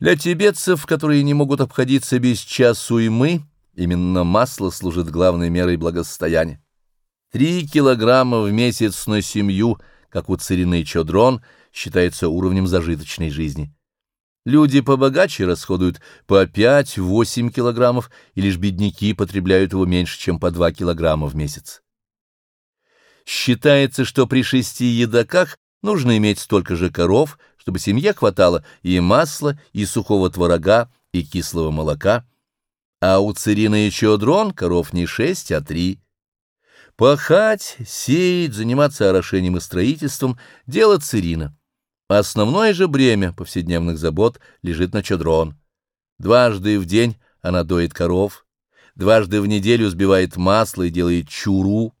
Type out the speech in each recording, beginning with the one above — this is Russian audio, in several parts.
Для тибетцев, которые не могут обходиться без часу и мы, именно масло служит главной мерой благосостояния. Три килограмма в месяц на семью, как у царины Чодрон, считается уровнем зажиточной жизни. Люди побогаче расходуют по 5-8 килограммов, и лишь бедняки потребляют его меньше, чем по 2 килограмма в месяц. Считается, что при шести едоках нужно иметь столько же коров, чтобы семье хватало и масла, и сухого творога, и кислого молока, а у царина и чодрон коров не шесть, а три. Пахать, сеять, заниматься орошением и строительством — дело царина. Основное же бремя повседневных забот лежит на чодрон. Дважды в день она доит коров, дважды в неделю сбивает масло и делает чуру.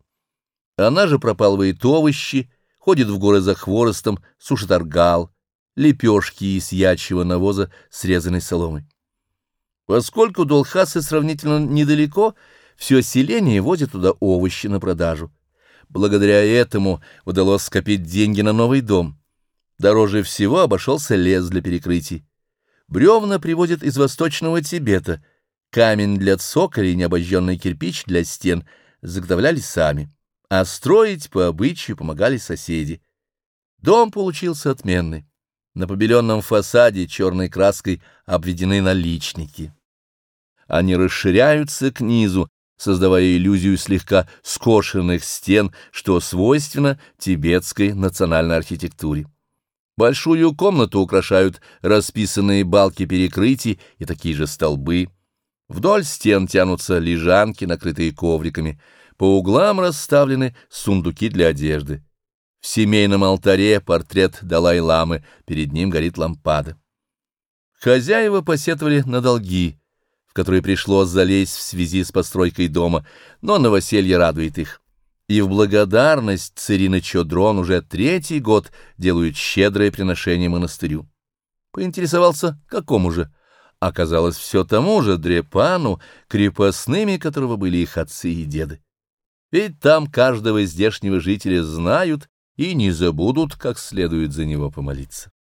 Она же пропалывает овощи, ходит в горы за хворостом, сушит аргал, лепешки из ячьего навоза, срезанной соломой. Поскольку до Лхасы сравнительно недалеко, все селение возит туда овощи на продажу. Благодаря этому удалось скопить деньги на новый дом. Дороже всего обошелся лес для перекрытий. Бревна привозят из восточного Тибета, камень для цоколей и необожженный кирпич для стен заготовляли сами, а строить по обычаю помогали соседи. Дом получился отменный. На побеленном фасаде черной краской обведены наличники. Они расширяются к низу, создавая иллюзию слегка скошенных стен, что свойственно тибетской национальной архитектуре. Большую комнату украшают расписанные балки перекрытий и такие же столбы. Вдоль стен тянутся лежанки, накрытые ковриками. По углам расставлены сундуки для одежды. В семейном алтаре портрет Далай-ламы, перед ним горит лампада. Хозяева посетовали на долги, в которые пришлось залезть в связи с постройкой дома, но новоселье радует их. И в благодарность царина Чодрон уже третий год делают щедрое приношение монастырю. Поинтересовался, какому же? Оказалось, все тому же Дрепану, крепостными которого были их отцы и деды. Ведь там каждого здешнего жителя знают и не забудут как следует за него помолиться.